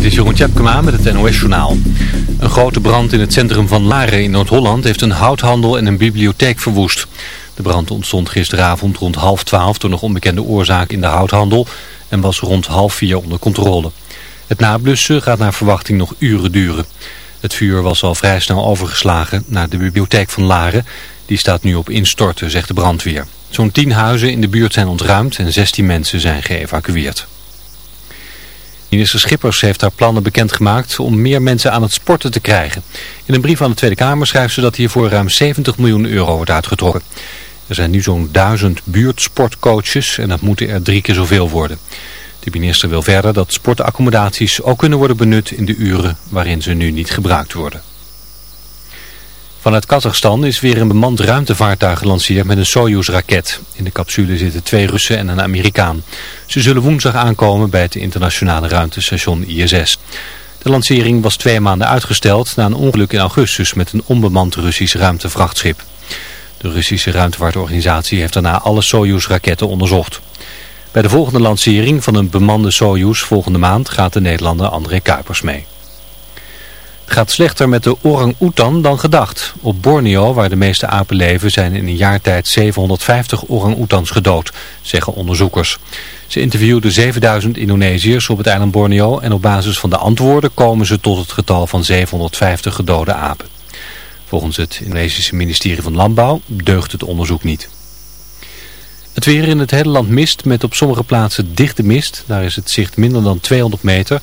Dit is Jeroen Tjepkema met het NOS Journaal. Een grote brand in het centrum van Laren in Noord-Holland heeft een houthandel en een bibliotheek verwoest. De brand ontstond gisteravond rond half twaalf door nog onbekende oorzaak in de houthandel en was rond half vier onder controle. Het nablussen gaat naar verwachting nog uren duren. Het vuur was al vrij snel overgeslagen naar de bibliotheek van Laren. Die staat nu op instorten, zegt de brandweer. Zo'n tien huizen in de buurt zijn ontruimd en 16 mensen zijn geëvacueerd. Minister Schippers heeft haar plannen bekendgemaakt om meer mensen aan het sporten te krijgen. In een brief aan de Tweede Kamer schrijft ze dat hiervoor ruim 70 miljoen euro wordt uitgetrokken. Er zijn nu zo'n duizend buurtsportcoaches en dat moeten er drie keer zoveel worden. De minister wil verder dat sportaccommodaties ook kunnen worden benut in de uren waarin ze nu niet gebruikt worden. Vanuit Kazachstan is weer een bemand ruimtevaartuig gelanceerd met een Soyuz-raket. In de capsule zitten twee Russen en een Amerikaan. Ze zullen woensdag aankomen bij het internationale ruimtestation ISS. De lancering was twee maanden uitgesteld na een ongeluk in augustus met een onbemand Russisch ruimtevrachtschip. De Russische ruimtevaartorganisatie heeft daarna alle Soyuz-raketten onderzocht. Bij de volgende lancering van een bemande Soyuz volgende maand gaat de Nederlander André Kuipers mee gaat slechter met de orang-oetan dan gedacht. Op Borneo, waar de meeste apen leven, zijn in een jaar tijd 750 orang-oetans gedood, zeggen onderzoekers. Ze interviewden 7000 Indonesiërs op het eiland Borneo en op basis van de antwoorden komen ze tot het getal van 750 gedode apen. Volgens het Indonesische ministerie van Landbouw deugt het onderzoek niet. Het weer in het hele land mist met op sommige plaatsen dichte mist. Daar is het zicht minder dan 200 meter.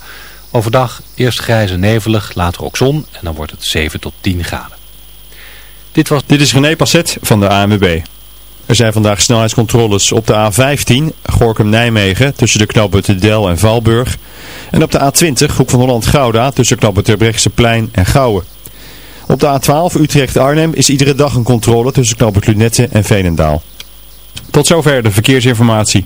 Overdag eerst grijs en nevelig, later ook zon en dan wordt het 7 tot 10 graden. Dit, was... Dit is René Passet van de ANWB. Er zijn vandaag snelheidscontroles op de A15, Gorkum-Nijmegen, tussen de knooppunten Del en Valburg. En op de A20, Hoek van Holland-Gouda, tussen knooppunt plein en Gouwen. Op de A12, Utrecht-Arnhem, is iedere dag een controle tussen knooppunt Lunette en Veenendaal. Tot zover de verkeersinformatie.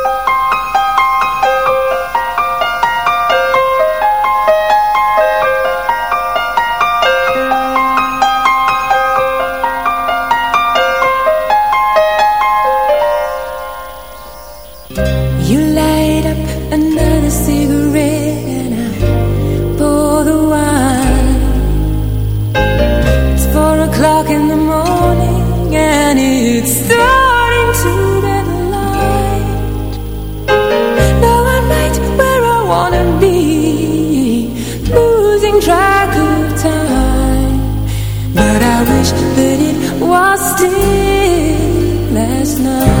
now.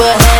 Dat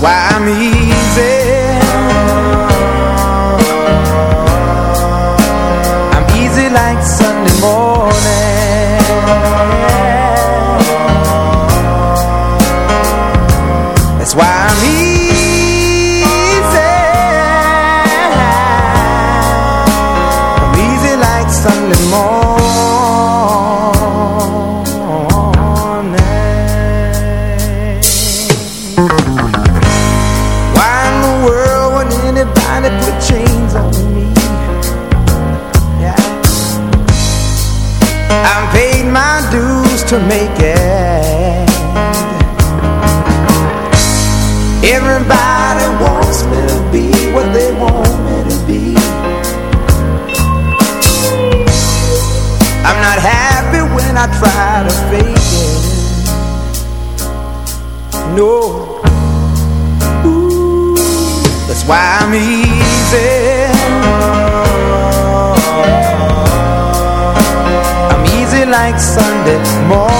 why I'm easy. more.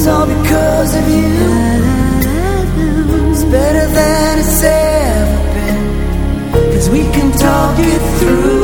It's all because of you. It's better than it's ever been. Cause we can talk it through.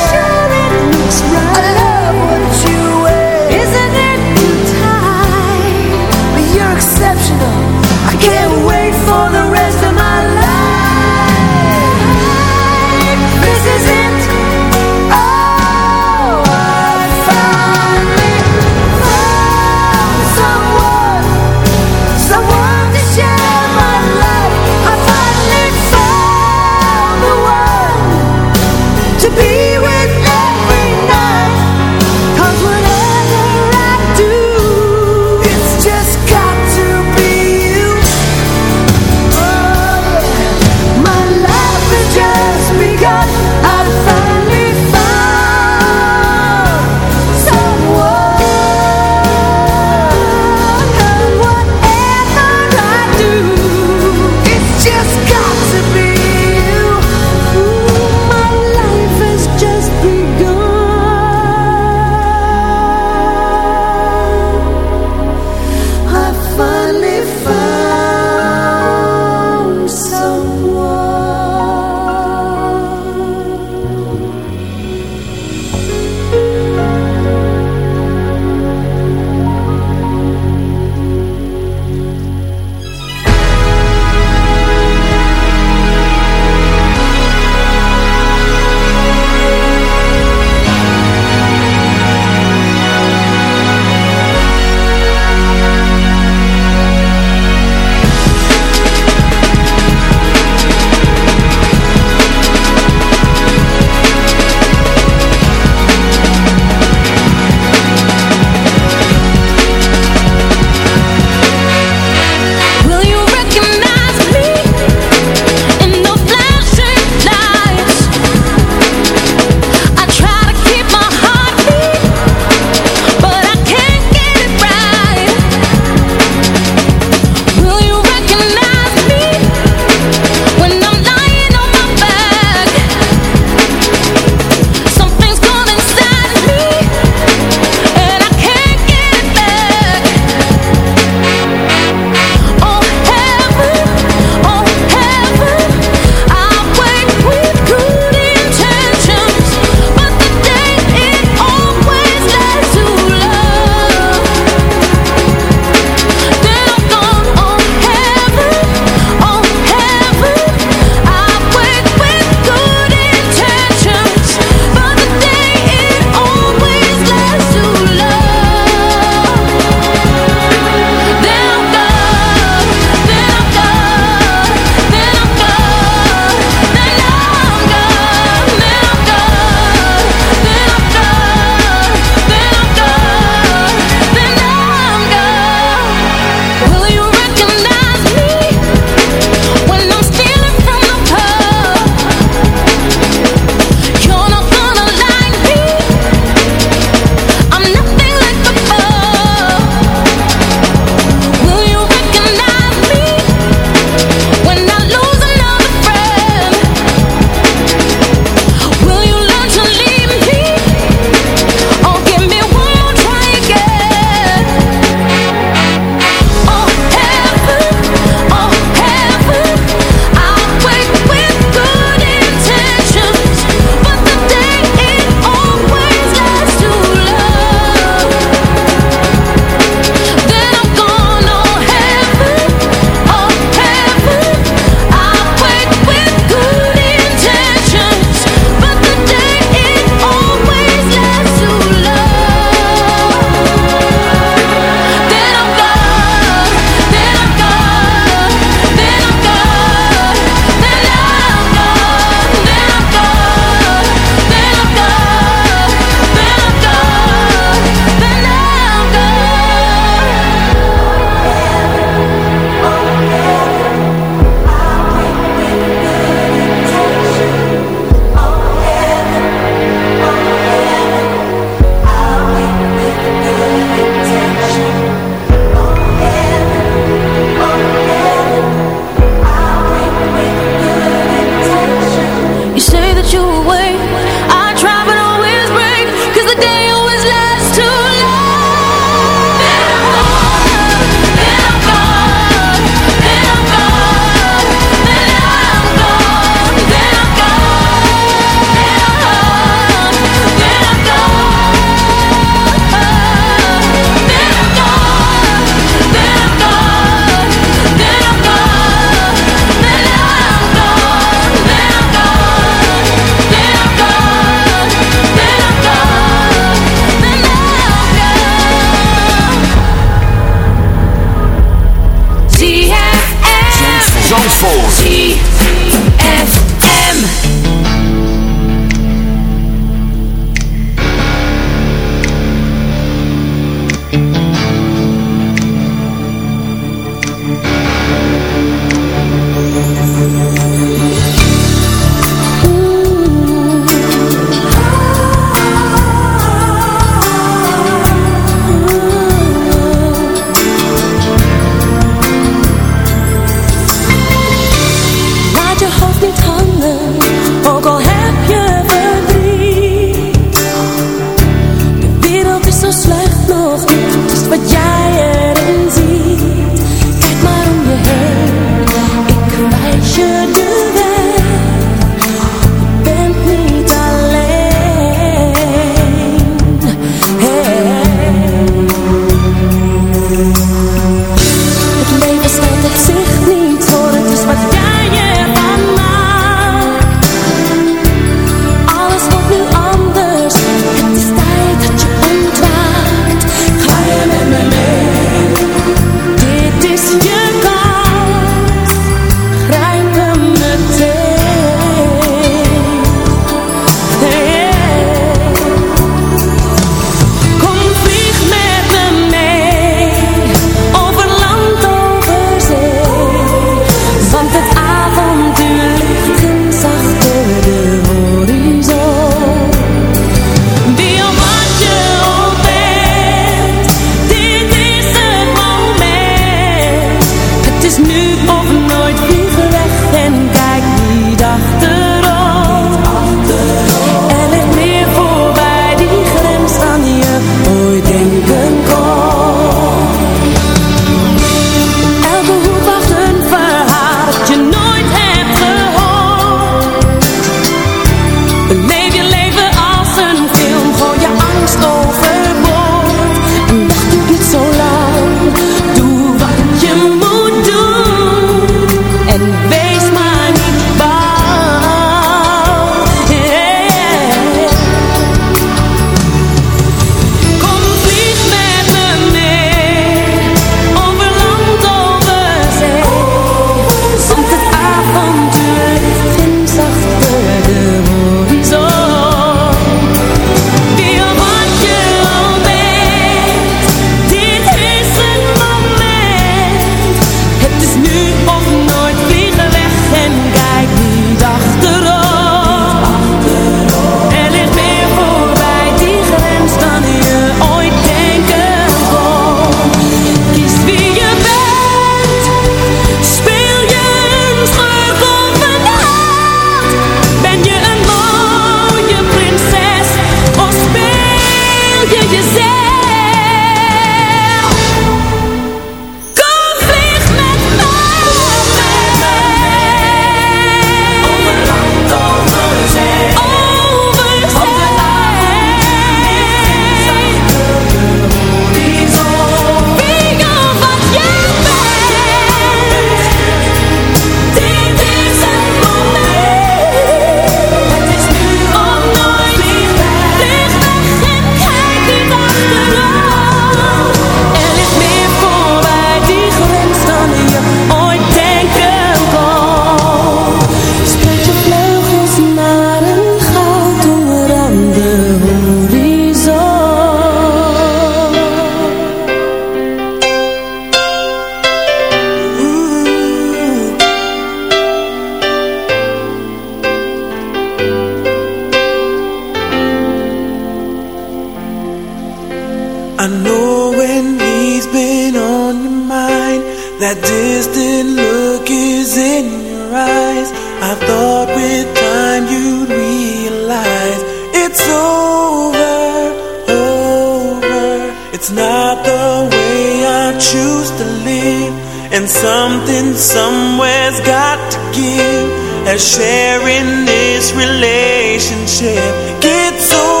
And something somewhere's got to give. As sharing this relationship. Gets over